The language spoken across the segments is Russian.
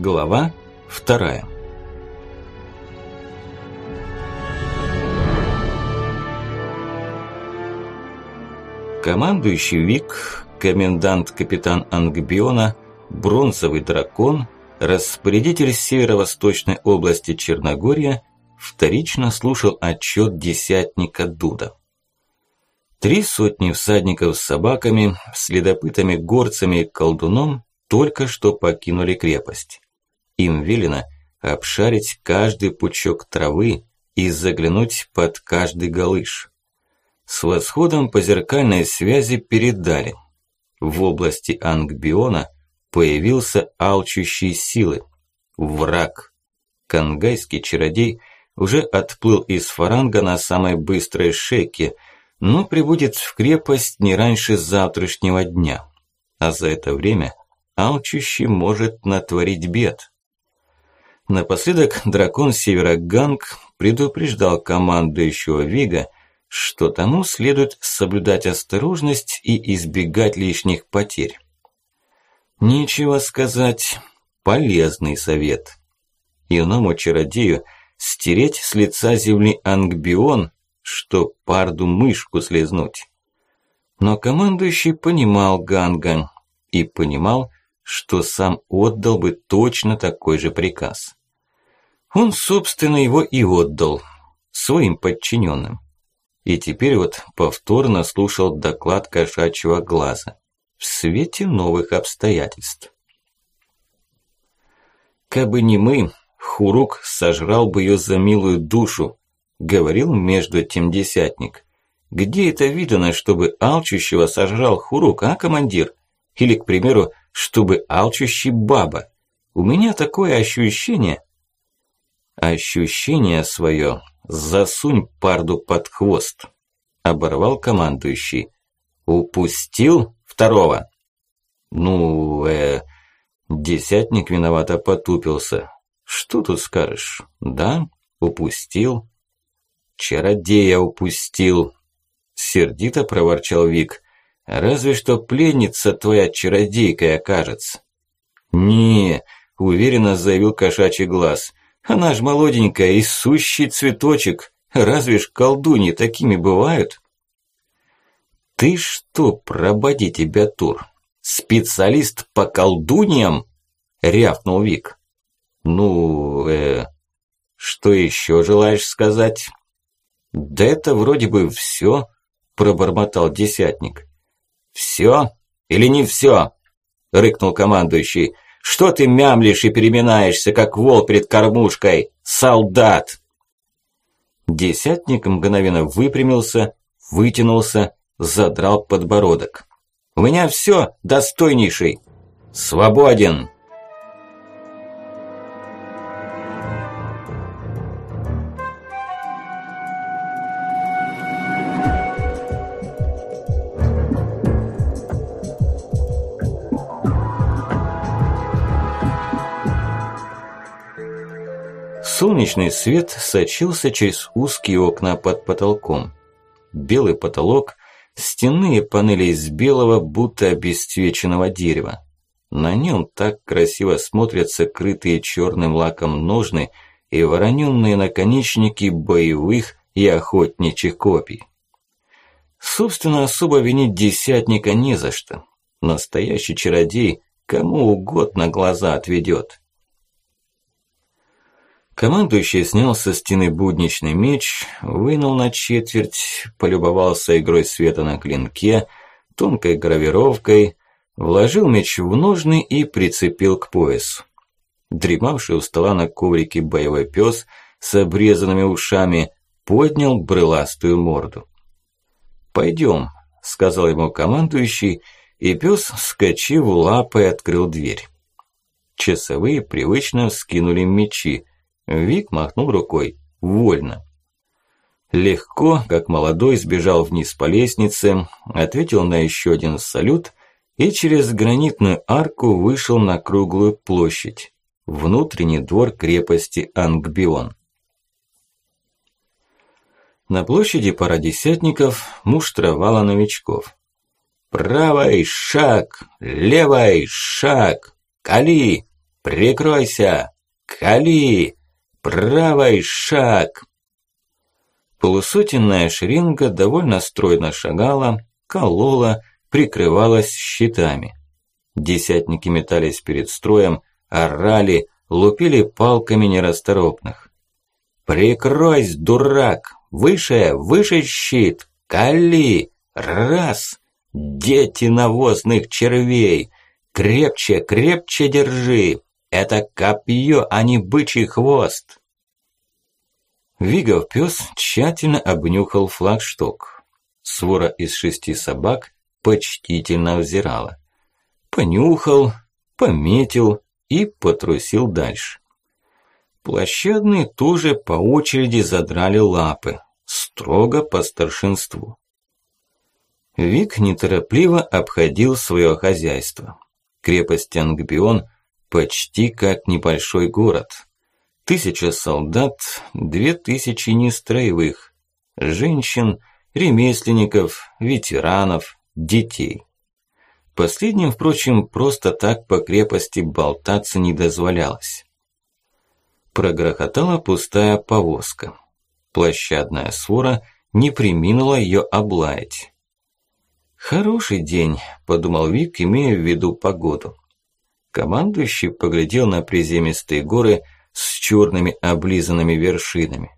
Глава вторая. Командующий Вик, комендант-капитан Ангбиона, бронзовый дракон, распорядитель северо-восточной области Черногория, вторично слушал отчет десятника Дуда. Три сотни всадников с собаками, следопытами, горцами и колдуном только что покинули крепость. Им велено обшарить каждый пучок травы и заглянуть под каждый галыш. С восходом по зеркальной связи передали. В области Ангбиона появился алчущий силы. Враг. Кангайский чародей уже отплыл из Фаранга на самой быстрой шейке – но прибудет в крепость не раньше завтрашнего дня. А за это время алчущий может натворить бед. Напоследок дракон Севера Ганг предупреждал командующего Вига, что тому следует соблюдать осторожность и избегать лишних потерь. Нечего сказать, полезный совет. Иному чародею стереть с лица земли Ангбион что парду мышку слезнуть. Но командующий понимал Ганга и понимал, что сам отдал бы точно такой же приказ. Он, собственно, его и отдал своим подчиненным. И теперь вот повторно слушал доклад кошачьего глаза в свете новых обстоятельств. Кабы не мы, Хурук сожрал бы ее за милую душу, Говорил между тем десятник. Где это видано, чтобы алчущего сожрал хурук, а, командир? Или, к примеру, чтобы алчущий баба? У меня такое ощущение... Ощущение свое засунь парду под хвост, оборвал командующий. Упустил второго? Ну, э... Десятник виновато потупился. Что тут скажешь? Да, упустил. «Чародея упустил!» Сердито проворчал Вик. «Разве что пленница твоя чародейкой окажется». «Не», – уверенно заявил кошачий глаз. «Она ж молоденькая и сущий цветочек. Разве ж колдуньи такими бывают?» «Ты что, прободи тебя, Тур? Специалист по колдуньям?» – рявкнул Вик. «Ну, э, что еще желаешь сказать?» «Да это вроде бы все», – пробормотал десятник. «Все или не все?» – рыкнул командующий. «Что ты мямлишь и переминаешься, как вол перед кормушкой? Солдат!» Десятник мгновенно выпрямился, вытянулся, задрал подбородок. «У меня все, достойнейший! Свободен!» Солнечный свет сочился через узкие окна под потолком. Белый потолок, стенные панели из белого, будто обесцвеченного дерева. На нем так красиво смотрятся крытые черным лаком ножны и вороненные наконечники боевых и охотничьих копий. Собственно, особо винить десятника не за что. Настоящий чародей кому угодно глаза отведет. Командующий снял со стены будничный меч, вынул на четверть, полюбовался игрой света на клинке, тонкой гравировкой, вложил меч в ножны и прицепил к поясу. Дремавший у стола на коврике боевой пес с обрезанными ушами поднял брыластую морду. «Пойдем», – сказал ему командующий, и пес, вскочив лапой, открыл дверь. Часовые привычно вскинули мечи, Вик махнул рукой. Вольно. Легко, как молодой, сбежал вниз по лестнице, ответил на еще один салют и через гранитную арку вышел на круглую площадь, внутренний двор крепости Ангбион. На площади пара десятников муштровала новичков. «Правый шаг! Левый шаг! Кали! Прикройся! Кали! Правый шаг!» Полусотенная шеренга довольно стройно шагала, колола, прикрывалась щитами. Десятники метались перед строем, орали, лупили палками нерасторопных. «Прикройсь, дурак! Выше, выше щит! Кали! Раз! Дети навозных червей! Крепче, крепче держи! Это копье, а не бычий хвост!» Вигов пес тщательно обнюхал флагшток. Свора из шести собак почтительно взирала. Понюхал, пометил и потрусил дальше. Площадные тоже по очереди задрали лапы, строго по старшинству. Вик неторопливо обходил свое хозяйство. Крепость Ангбион почти как небольшой город. Тысяча солдат, две тысячи нестроевых, женщин, ремесленников, ветеранов, детей. Последним, впрочем, просто так по крепости болтаться не дозволялось. Прогрохотала пустая повозка. Площадная свора не приминула ее облаять. «Хороший день», – подумал Вик, имея в виду погоду. Командующий поглядел на приземистые горы – с черными облизанными вершинами.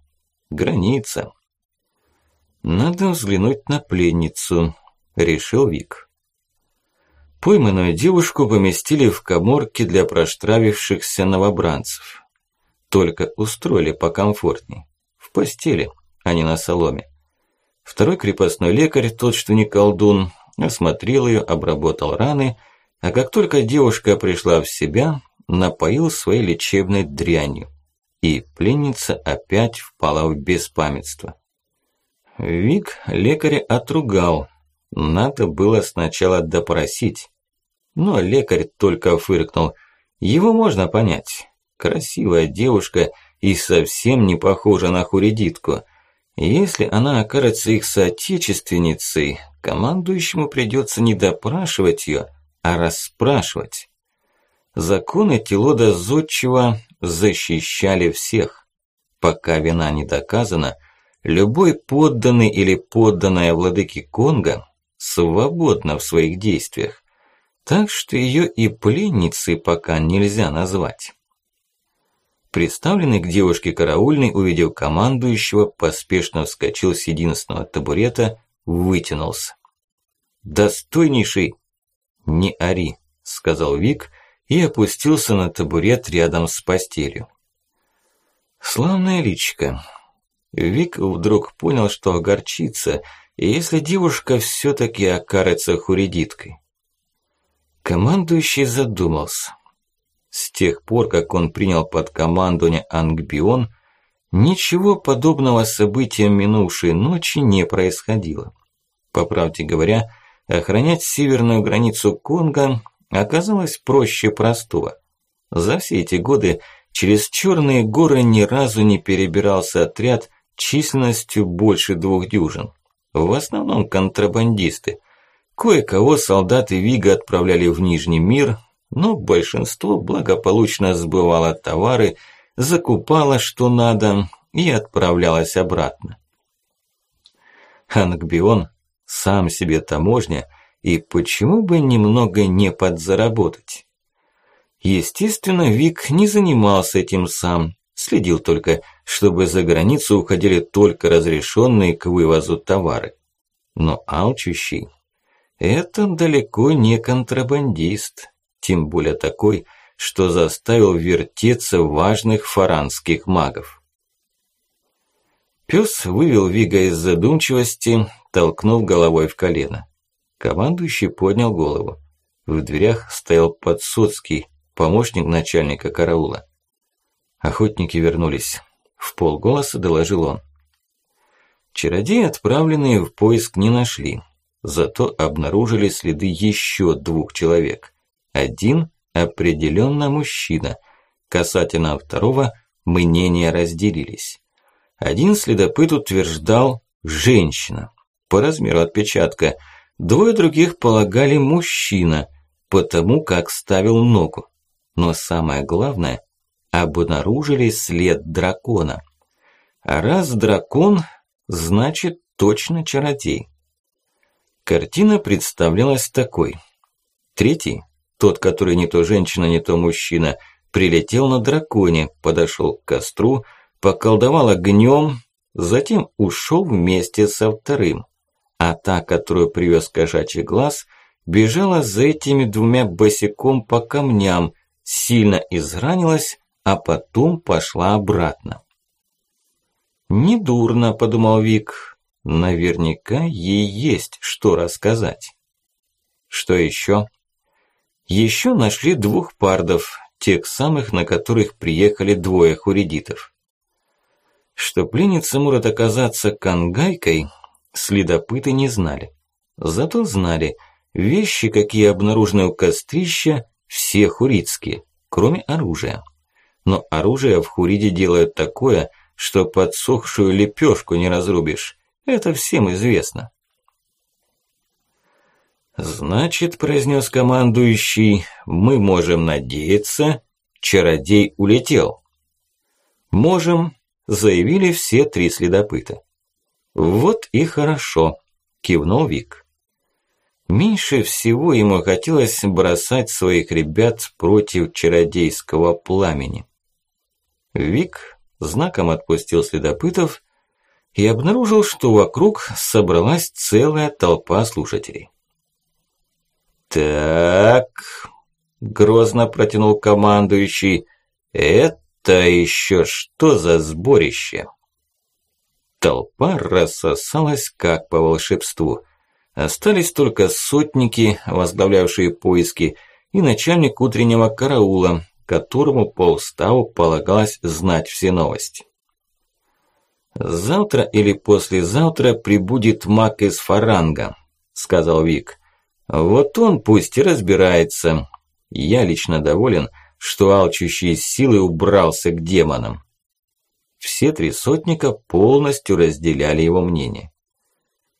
Граница. Надо взглянуть на пленницу, решил Вик. Пойманную девушку поместили в коморке для проштравившихся новобранцев. Только устроили покомфортней. В постели, а не на соломе. Второй крепостной лекарь, тот, что не колдун, осмотрел ее, обработал раны, а как только девушка пришла в себя, напоил своей лечебной дрянью, и пленница опять впала в беспамятство. Вик лекаря отругал, надо было сначала допросить. Но лекарь только фыркнул, его можно понять. Красивая девушка и совсем не похожа на хуридитку. Если она окажется их соотечественницей, командующему придется не допрашивать ее, а расспрашивать. Законы Тилода Зодчего защищали всех. Пока вина не доказана, любой подданный или подданная владыки Конга свободна в своих действиях, так что ее и пленницей пока нельзя назвать. Представленный к девушке караульный, увидев командующего, поспешно вскочил с единственного табурета, вытянулся. «Достойнейший!» «Не ори», – сказал Вик, и опустился на табурет рядом с постелью. Славная личка. Вик вдруг понял, что огорчится, если девушка всё-таки окажется хуридиткой. Командующий задумался. С тех пор, как он принял под командование Ангбион, ничего подобного событиям минувшей ночи не происходило. По правде говоря, охранять северную границу Конго оказалось проще простого. За все эти годы через черные горы ни разу не перебирался отряд численностью больше двух дюжин. В основном контрабандисты. Кое-кого солдаты Вига отправляли в Нижний мир, но большинство благополучно сбывало товары, закупало что надо и отправлялось обратно. Ангбион, сам себе таможня – и почему бы немного не подзаработать? Естественно, Вик не занимался этим сам, следил только, чтобы за границу уходили только разрешенные к вывозу товары. Но алчущий – это далеко не контрабандист, тем более такой, что заставил вертеться важных фаранских магов. Пёс вывел Вига из задумчивости, толкнув головой в колено. Командующий поднял голову. В дверях стоял Подсоцкий, помощник начальника караула. Охотники вернулись. В полголоса доложил он. Чародеи, отправленные в поиск, не нашли. Зато обнаружили следы еще двух человек. Один определенно мужчина. Касательно второго мнения разделились. Один следопыт утверждал «женщина». По размеру отпечатка – Двое других полагали мужчина, потому как ставил ногу. но самое главное, обнаружили след дракона. А раз дракон, значит точно чародей. Картина представлялась такой. Третий, тот, который не то женщина, не то мужчина, прилетел на драконе, подошел к костру, поколдовал огнем, затем ушел вместе со вторым. А та, которую привез кошачий глаз, бежала за этими двумя босиком по камням, сильно изранилась, а потом пошла обратно. «Недурно», – подумал Вик, – «наверняка ей есть что рассказать». Что еще? Еще нашли двух пардов, тех самых, на которых приехали двое хуридитов. Что пленница может оказаться кангайкой, следопыты не знали. Зато знали, вещи, какие обнаружены у кострища, все хуридские, кроме оружия. Но оружие в Хуриде делают такое, что подсохшую лепешку не разрубишь. Это всем известно. «Значит, – произнес командующий, – мы можем надеяться, чародей улетел». «Можем», – заявили все три следопыта. «Вот и хорошо», – кивнул Вик. Меньше всего ему хотелось бросать своих ребят против чародейского пламени. Вик знаком отпустил следопытов и обнаружил, что вокруг собралась целая толпа слушателей. «Так», – грозно протянул командующий, – «это еще что за сборище?» Толпа рассосалась как по волшебству. Остались только сотники, возглавлявшие поиски, и начальник утреннего караула, которому по уставу полагалось знать все новости. «Завтра или послезавтра прибудет маг из Фаранга», – сказал Вик. Вот он пусть и разбирается. Я лично доволен, что алчущий силы убрался к демонам. Все три сотника полностью разделяли его мнение.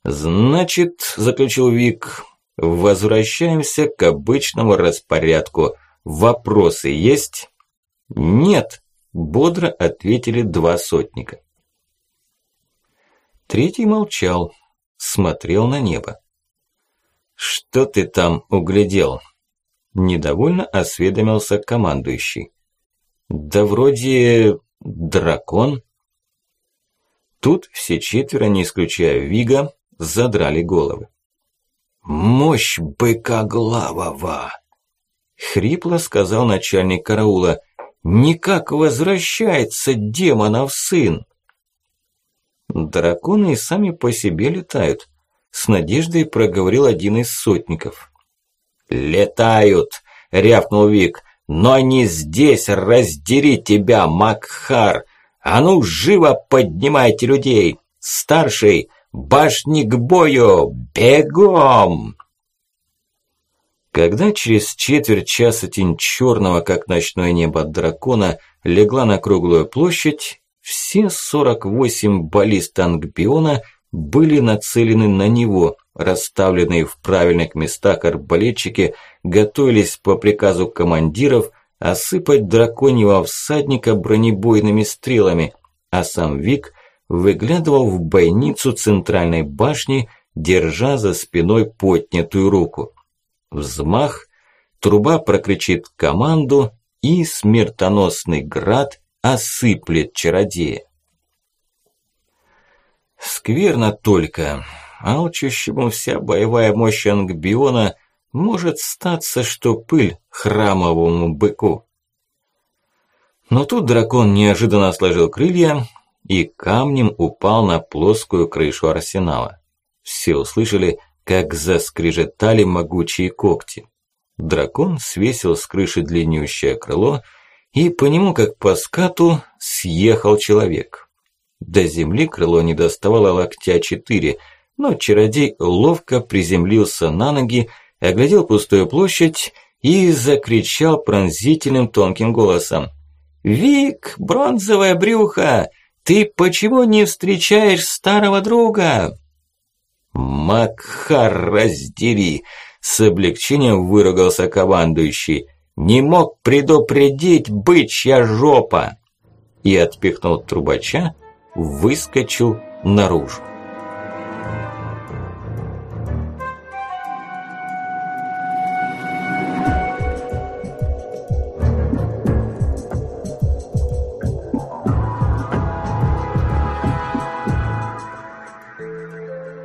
«Значит, – заключил Вик, – возвращаемся к обычному распорядку. Вопросы есть?» «Нет», – бодро ответили два сотника. Третий молчал, смотрел на небо. «Что ты там углядел?» Недовольно осведомился командующий. «Да вроде дракон». Тут все четверо, не исключая Вига, задрали головы. «Мощь быка главого!» Хрипло сказал начальник караула. «Никак возвращается демонов сын!» Драконы и сами по себе летают, с надеждой проговорил один из сотников. «Летают!» – рявкнул Вик. «Но не здесь! Раздери тебя, Макхар! А ну, живо поднимайте людей! Старший, башни к бою! Бегом!» Когда через четверть часа тень черного, как ночное небо дракона, легла на круглую площадь, все 48 баллист Ангбиона – были нацелены на него, расставленные в правильных местах арбалетчики готовились по приказу командиров осыпать драконьего всадника бронебойными стрелами, а сам Вик выглядывал в бойницу центральной башни, держа за спиной поднятую руку. Взмах, труба прокричит команду, и смертоносный град осыплет чародея. Скверно только. Алчущему вся боевая мощь Ангбиона может статься, что пыль храмовому быку. Но тут дракон неожиданно сложил крылья и камнем упал на плоскую крышу арсенала. Все услышали, как заскрежетали могучие когти. Дракон свесил с крыши длиннющее крыло, и по нему, как по скату, съехал человек. До земли крыло не доставало локтя четыре, но чародей ловко приземлился на ноги, оглядел пустую площадь и закричал пронзительным тонким голосом. «Вик, бронзовое брюхо, ты почему не встречаешь старого друга?» «Макхар, раздери!» С облегчением выругался командующий. Не мог предупредить бычья жопа!» И, отпихнул трубача, выскочил наружу.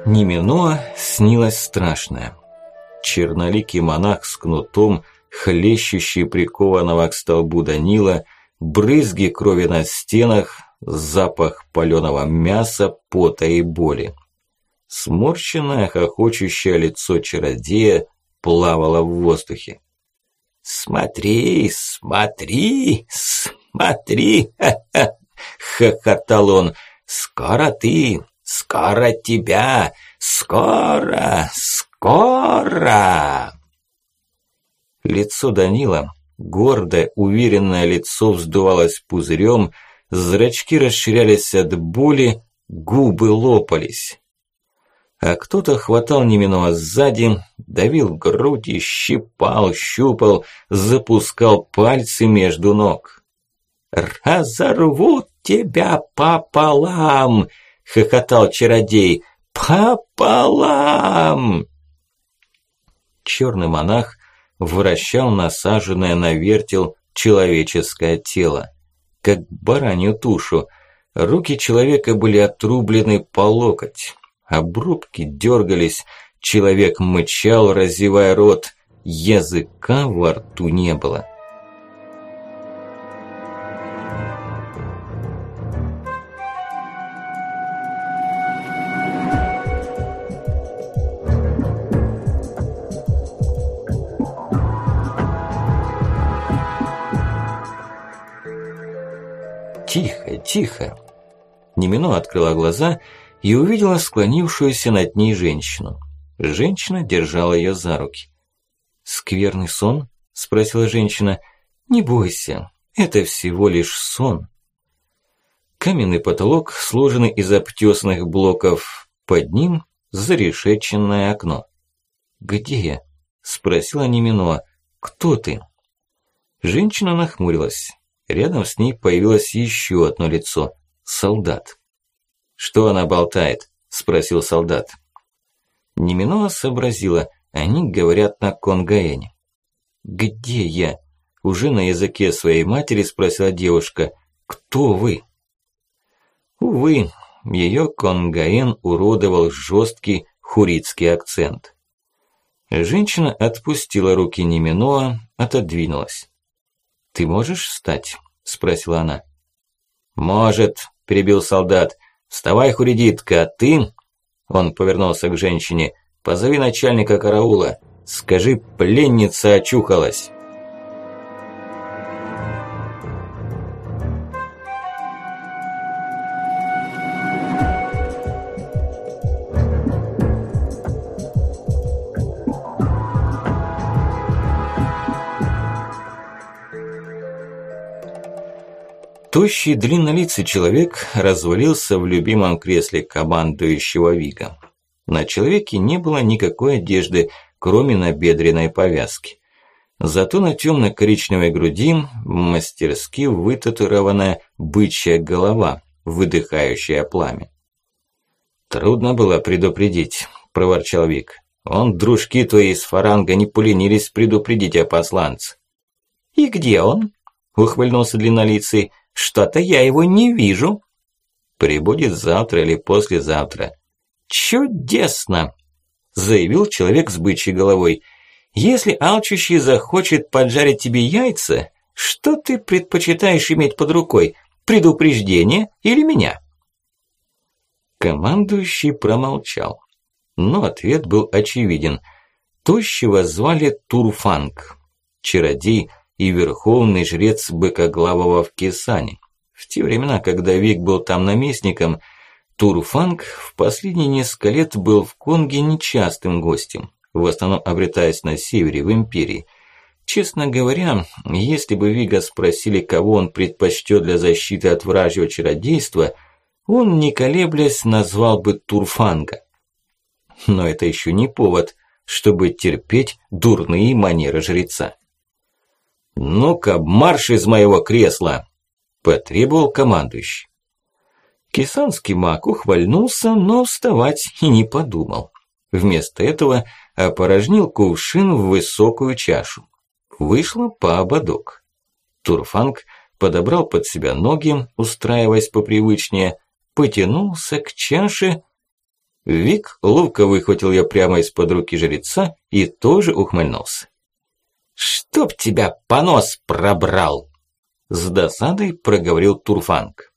Неминоа снилось страшное. Черноликий монах с кнутом, хлещущий прикованного к столбу Данила, брызги крови на стенах, запах паленого мяса, пота и боли. Сморщенное, хохочущее лицо чародея плавало в воздухе. «Смотри, смотри, смотри!» – хохотал он. «Скоро ты, скоро тебя, Скоро, скоро!» Лицо Данила, гордое, уверенное лицо вздувалось пузырем, зрачки расширялись от боли, губы лопались. А кто-то хватал неминуемо сзади, давил груди, щипал, щупал, запускал пальцы между ног. «Разорвут тебя пополам!» — хохотал чародей. «Пополам!» Черный монах вращал насаженное на вертел человеческое тело, как баранью тушу. Руки человека были отрублены по локоть. Обрубки дергались, человек мычал, разевая рот. Языка во рту не было. Тихо, тихо. Немино открыла глаза и увидела склонившуюся над ней женщину. Женщина держала ее за руки. «Скверный сон?» – спросила женщина. «Не бойся, это всего лишь сон». Каменный потолок, сложенный из обтесанных блоков, под ним зарешеченное окно. «Где я?» – спросила Немино. «Кто ты?» Женщина нахмурилась. Рядом с ней появилось еще одно лицо – солдат. «Что она болтает?» – спросил солдат. Неминоа сообразила, они говорят на конгаэне. «Где я?» – уже на языке своей матери спросила девушка. «Кто вы?» Увы, ее конгаэн уродовал жесткий хурицкий акцент. Женщина отпустила руки Неминоа, отодвинулась. «Ты можешь встать?» – спросила она. «Может», – перебил солдат. «Вставай, хуридитка, а ты...» Он повернулся к женщине. «Позови начальника караула. Скажи, пленница очухалась». Тощий длиннолицый человек развалился в любимом кресле командующего Вига. На человеке не было никакой одежды, кроме набедренной повязки. Зато на темно-коричневой груди мастерски вытатуированная бычья голова, выдыхающая пламя. «Трудно было предупредить», – проворчал Вик. «Он, дружки твои из фаранга, не поленились предупредить о посланце». «И где он?» – ухмыльнулся длиннолицый. Что-то я его не вижу. Прибудет завтра или послезавтра. Чудесно, заявил человек с бычьей головой. Если алчущий захочет поджарить тебе яйца, что ты предпочитаешь иметь под рукой, предупреждение или меня? Командующий промолчал, но ответ был очевиден. Тощего звали Турфанг. Чародей – и верховный жрец Быкоглавого в Кесане. В те времена, когда Вик был там наместником, Турфанг в последние несколько лет был в Конге нечастым гостем, в основном обретаясь на севере, в Империи. Честно говоря, если бы Вига спросили, кого он предпочтет для защиты от вражьего чародейства, он, не колеблясь, назвал бы Турфанга. Но это еще не повод, чтобы терпеть дурные манеры жреца. «Ну-ка, марш из моего кресла!» – потребовал командующий. Кисанский маг ухвальнулся, но вставать и не подумал. Вместо этого опорожнил кувшин в высокую чашу. Вышло по ободок. Турфанг подобрал под себя ноги, устраиваясь попривычнее, потянулся к чаше. Вик ловко выхватил ее прямо из-под руки жреца и тоже ухмыльнулся. «Чтоб тебя понос пробрал!» С досадой проговорил Турфанг.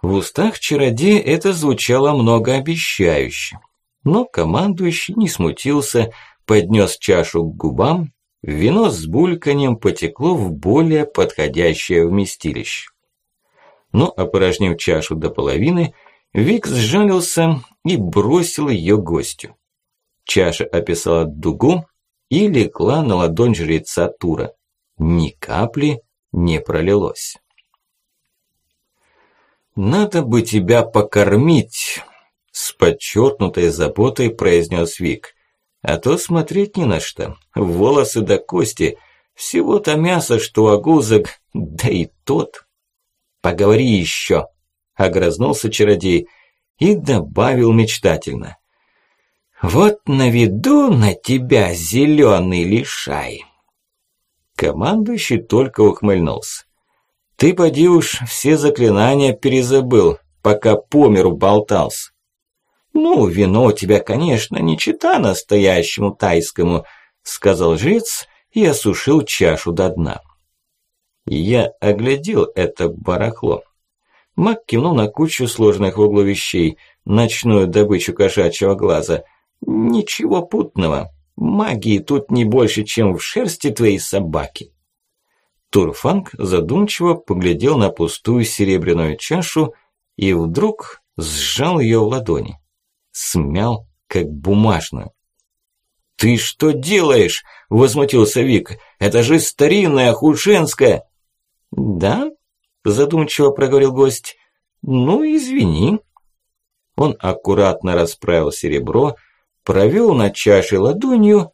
В устах чародея это звучало многообещающе. Но командующий не смутился, поднес чашу к губам, вино с бульканьем потекло в более подходящее вместилище. Но, опорожнив чашу до половины, Вик сжалился и бросил ее гостю. Чаша описала дугу и легла на ладонь жреца Тура. Ни капли не пролилось. «Надо бы тебя покормить», – с подчеркнутой заботой произнес Вик. «А то смотреть не на что. Волосы до кости. Всего-то мясо, что агузок, да и тот». «Поговори еще», – огрызнулся чародей и добавил мечтательно. «Вот наведу на тебя зеленый лишай». Командующий только ухмыльнулся. Ты, поди уж, все заклинания перезабыл, пока по миру болтался. Ну, вино у тебя, конечно, не чита настоящему тайскому, сказал жрец и осушил чашу до дна. Я оглядел это барахло. Мак кивнул на кучу сложных в углу вещей, ночную добычу кошачьего глаза. Ничего путного. Магии тут не больше, чем в шерсти твоей собаки. Турфанг задумчиво поглядел на пустую серебряную чашу и вдруг сжал ее в ладони. Смял, как бумажную. «Ты что делаешь?» – возмутился Вик. «Это же старинная, хуженская!» «Да?» – задумчиво проговорил гость. «Ну, извини». Он аккуратно расправил серебро, провел на чаше ладонью,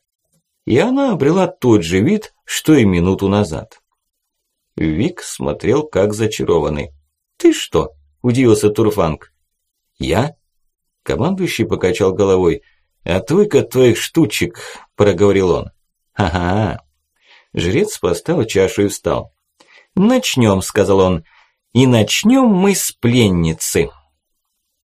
и она обрела тот же вид, что и минуту назад. Вик смотрел как зачарованный. «Ты что?» – удивился Турфанг. «Я?» – командующий покачал головой. «А твой-ка твоих штучек», – проговорил он. «Ага». Жрец поставил чашу и встал. «Начнем», – сказал он. «И начнем мы с пленницы».